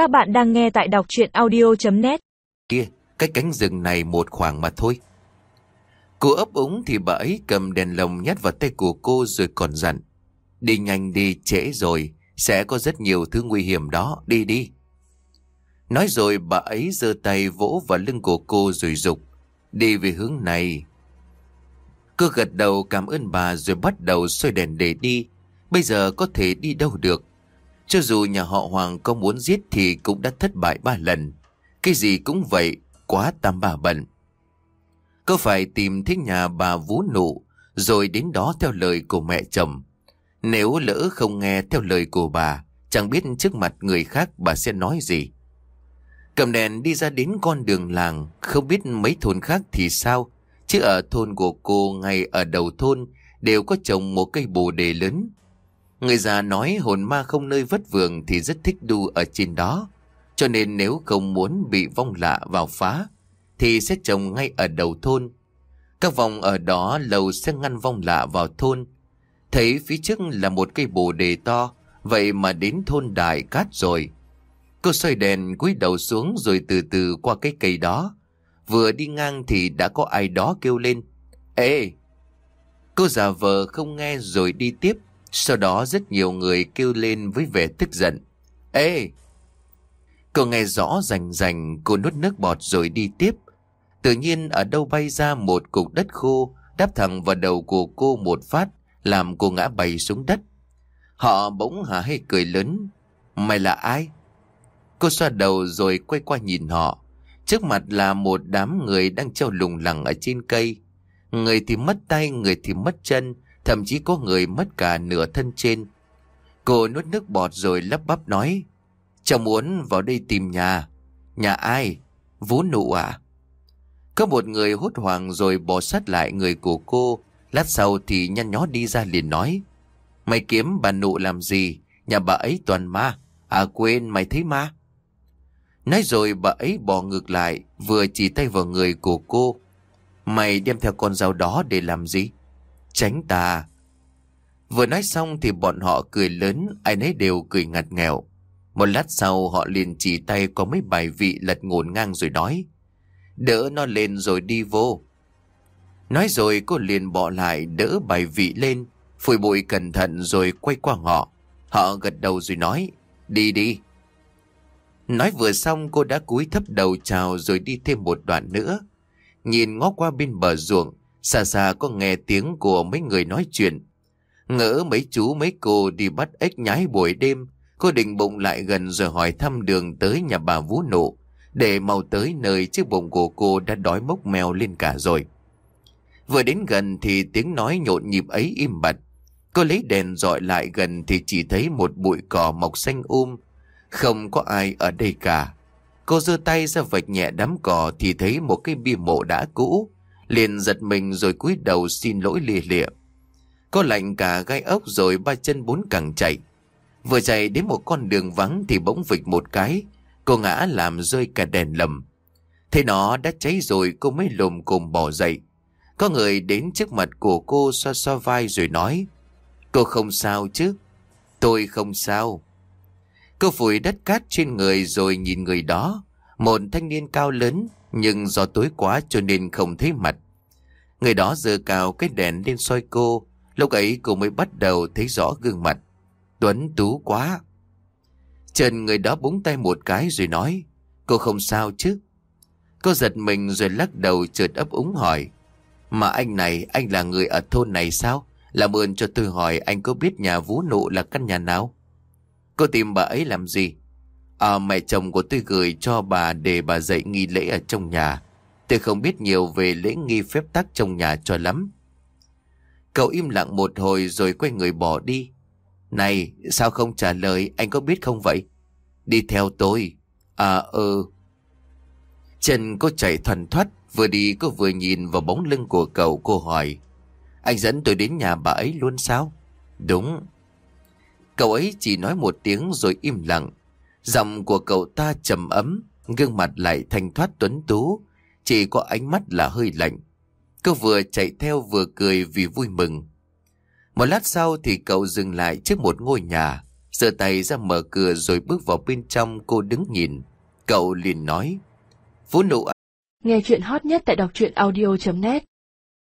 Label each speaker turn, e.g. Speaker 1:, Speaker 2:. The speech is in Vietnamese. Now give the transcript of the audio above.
Speaker 1: Các bạn đang nghe tại đọc chuyện audio.net
Speaker 2: Kia, cái cánh rừng này một khoảng mà thôi. Cô ấp úng thì bà ấy cầm đèn lồng nhét vào tay của cô rồi còn dặn. Đi nhanh đi, trễ rồi, sẽ có rất nhiều thứ nguy hiểm đó, đi đi. Nói rồi bà ấy giơ tay vỗ vào lưng của cô rồi dục Đi về hướng này. Cô gật đầu cảm ơn bà rồi bắt đầu xoay đèn để đi. Bây giờ có thể đi đâu được. Cho dù nhà họ Hoàng có muốn giết thì cũng đã thất bại ba lần. Cái gì cũng vậy, quá tam bà bận. Cô phải tìm thấy nhà bà Vũ Nụ, rồi đến đó theo lời của mẹ chồng. Nếu lỡ không nghe theo lời của bà, chẳng biết trước mặt người khác bà sẽ nói gì. Cầm đèn đi ra đến con đường làng, không biết mấy thôn khác thì sao, chứ ở thôn của cô ngay ở đầu thôn đều có trồng một cây bồ đề lớn. Người già nói hồn ma không nơi vất vườn thì rất thích đu ở trên đó. Cho nên nếu không muốn bị vong lạ vào phá, thì sẽ trồng ngay ở đầu thôn. Các vòng ở đó lầu sẽ ngăn vong lạ vào thôn. Thấy phía trước là một cây bồ đề to, vậy mà đến thôn đại cát rồi. Cô xoay đèn cúi đầu xuống rồi từ từ qua cái cây đó. Vừa đi ngang thì đã có ai đó kêu lên. Ê! Cô giả vờ không nghe rồi đi tiếp. Sau đó rất nhiều người kêu lên với vẻ tức giận. Ê! Cô nghe rõ rành rành, cô nuốt nước bọt rồi đi tiếp. Tự nhiên ở đâu bay ra một cục đất khô, đáp thẳng vào đầu của cô một phát, làm cô ngã bay xuống đất. Họ bỗng hả hay cười lớn. Mày là ai? Cô xoa đầu rồi quay qua nhìn họ. Trước mặt là một đám người đang treo lùng lẳng ở trên cây. Người thì mất tay, người thì mất chân, thậm chí có người mất cả nửa thân trên. Cô nuốt nước bọt rồi lắp bắp nói, Cháu muốn vào đây tìm nhà. Nhà ai? Vũ nụ à? Có một người hốt hoảng rồi bỏ sát lại người của cô. Lát sau thì nhăn nhó đi ra liền nói, Mày kiếm bà nụ làm gì? Nhà bà ấy toàn ma. À quên mày thấy ma? Nói rồi bà ấy bỏ ngược lại, vừa chỉ tay vào người của cô. Mày đem theo con dao đó để làm gì? Tránh ta. Vừa nói xong thì bọn họ cười lớn, ai nấy đều cười ngặt nghèo. Một lát sau họ liền chỉ tay có mấy bài vị lật ngổn ngang rồi nói. Đỡ nó lên rồi đi vô. Nói rồi cô liền bỏ lại đỡ bài vị lên, phủi bụi cẩn thận rồi quay qua họ. Họ gật đầu rồi nói, đi đi. Nói vừa xong cô đã cúi thấp đầu chào rồi đi thêm một đoạn nữa. Nhìn ngó qua bên bờ ruộng, xa xa có nghe tiếng của mấy người nói chuyện. Ngỡ mấy chú mấy cô đi bắt ếch nhái buổi đêm, cô định bụng lại gần rồi hỏi thăm đường tới nhà bà Vũ Nụ, để mau tới nơi chiếc bụng của cô đã đói mốc mèo lên cả rồi. Vừa đến gần thì tiếng nói nhộn nhịp ấy im bặt. Cô lấy đèn dọi lại gần thì chỉ thấy một bụi cỏ mọc xanh um, không có ai ở đây cả. Cô giơ tay ra vạch nhẹ đám cỏ thì thấy một cái bia mộ đã cũ. Liền giật mình rồi cúi đầu xin lỗi lìa lịa. Cô lạnh cả gai ốc rồi ba chân bốn càng chạy. Vừa chạy đến một con đường vắng thì bỗng vịch một cái. Cô ngã làm rơi cả đèn lầm. Thế nó đã cháy rồi cô mới lùm cồm bỏ dậy. Có người đến trước mặt của cô xoa xoa vai rồi nói. Cô không sao chứ? Tôi không sao. Cô phủi đất cát trên người rồi nhìn người đó. Một thanh niên cao lớn, nhưng do tối quá cho nên không thấy mặt. Người đó giơ cao cái đèn lên soi cô. Lúc ấy cô mới bắt đầu thấy rõ gương mặt. Tuấn tú quá. Trần người đó búng tay một cái rồi nói. Cô không sao chứ? Cô giật mình rồi lắc đầu chợt ấp úng hỏi. Mà anh này, anh là người ở thôn này sao? Làm ơn cho tôi hỏi anh có biết nhà vũ nụ là căn nhà nào? Cô tìm bà ấy làm gì? À mẹ chồng của tôi gửi cho bà để bà dạy nghi lễ ở trong nhà. Tôi không biết nhiều về lễ nghi phép tắc trong nhà cho lắm. Cậu im lặng một hồi rồi quay người bỏ đi. Này, sao không trả lời, anh có biết không vậy? Đi theo tôi. À ừ. trần cô chạy thoăn thoắt, vừa đi cô vừa nhìn vào bóng lưng của cậu cô hỏi. Anh dẫn tôi đến nhà bà ấy luôn sao? Đúng. Cậu ấy chỉ nói một tiếng rồi im lặng. Giọng của cậu ta trầm ấm, gương mặt lại thanh thoát tuấn tú, chỉ có ánh mắt là hơi lạnh. Cô vừa chạy theo vừa cười vì vui mừng. Một lát sau thì cậu dừng lại trước một ngôi nhà. giơ tay ra mở cửa rồi bước vào bên trong cô đứng nhìn. Cậu liền nói. Phú nụ
Speaker 3: Nghe chuyện hot nhất tại đọc truyện audio.net